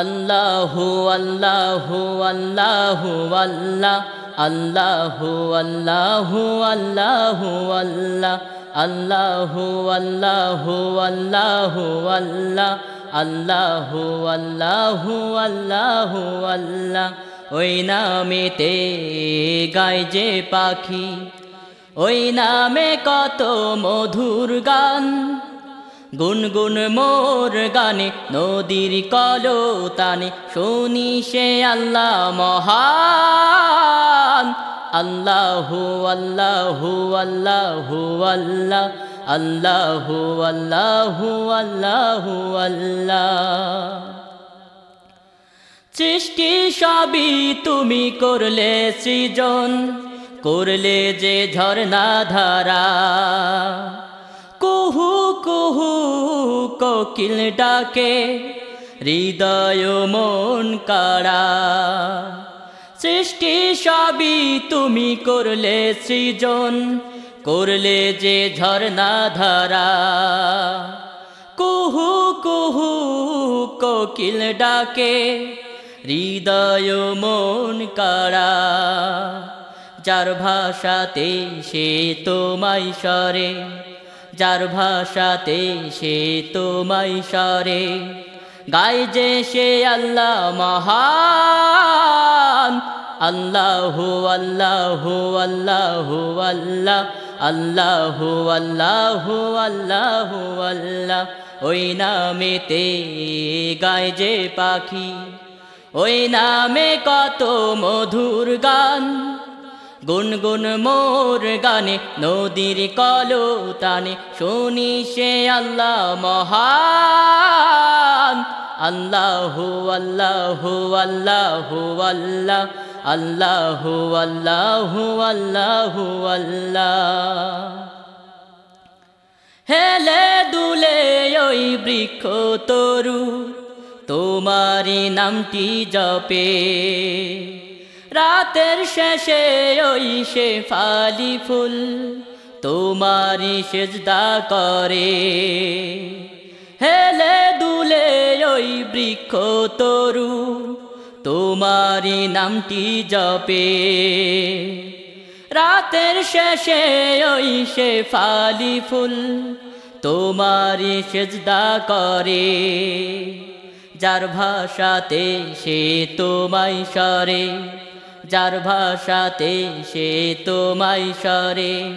আল্লাহু আল্লাহু আল্লাহু আল্লাহ, আল্লাহু আল্লাহু আল্লাহু আল্লাহ, আল্লাহু আল্লাহু আল্লাহু আল্লাহ, আল্লাহু আল্লাহু আল্লাহু আল্লাহ। ওই নামেতে গায় যে পাখি, ওই নামে কত মধুর গান। গুনগুন মোর গানে, নদীর কলো তানে শুনি সে আল্লাহ মহান। আল্লাহু আল্লাহু আল্লাহু, আল্লাহ, আল্লাহু আল্লাহু আল্লাহু, আল্লাহ। সৃষ্টি সবই তুমি করলে সৃজন, করলে যে ঝর্ণা ধারা কুহু কুহু কোকিল ডাকে, হৃদয় মন কাড়া। সৃষ্টি সবই তুমি করলে সৃজন, করলে যে ঝর্ণা ধারা। কুহু কুহু কোকিল ডাকে, হৃদয় মন কাড়া। যার ভাষাতে সে তোমায় সরে যার ভাষাতে সে তোমায় সরে, গায় যে সে আল্লাহ মহান। আল্লাহু আল্লাহু আল্লাহু, আল্লাহ, আল্লাহু আল্লাহু আল্লাহু, আল্লাহ। ওই নামেতে গায় যে পাখি, ওই নামে কত মধুর গান। গুনগুন মোর গানে, নদীর কলো তানে শুনি সে আল্লাহ মহান। আল্লাহু আল্লাহু আল্লাহু, আল্লাহ, আল্লাহু আল্লাহু আল্লাহু, আল্লাহ। হেলে দুলে ওই বৃক্ষ তরু তোমারি নামটি জপে। রাতের শেষে ওই সে ফালি ফুল তোমারি সেজদা করে। হেলে দুলে ওই বৃক্ষ তরু তোমারি নামটি জপে। রাতের শেষে ওই সে ফালি ফুল তোমারি সেজদা করে। যার ভাষাতে সে তোমায় সরে। যার ভাষাতে সে তোমায় সরে।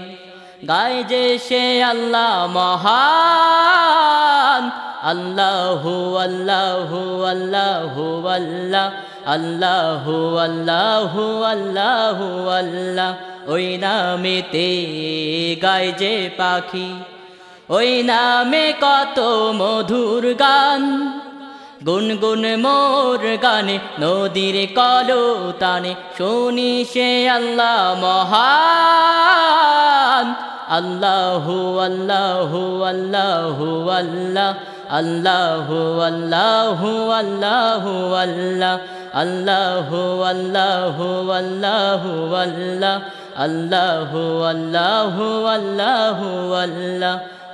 গায় যে সে আল্লাহ মহান। আল্লাহু আল্লাহু আল্লাহু, আল্লাহ। আল্লাহু আল্লাহু আল্লাহু, আল্লাহ। ওই নামেতে গায় যে পাখি। ওই নামে কত মধুর গান। গুনগুন মোর গানে, নদীর কলো তানে শুনি সে আল্লাহ মহান। আল্লাহু আল্লাহু আল্লাহু আল্লাহ, আল্লাহু আল্লাহু আল্লাহু আল্লাহ, আল্লাহু আল্লাহু আল্লাহু আল্লাহ, আল্লাহু আল্লাহু আল্লাহু আল্লাহ।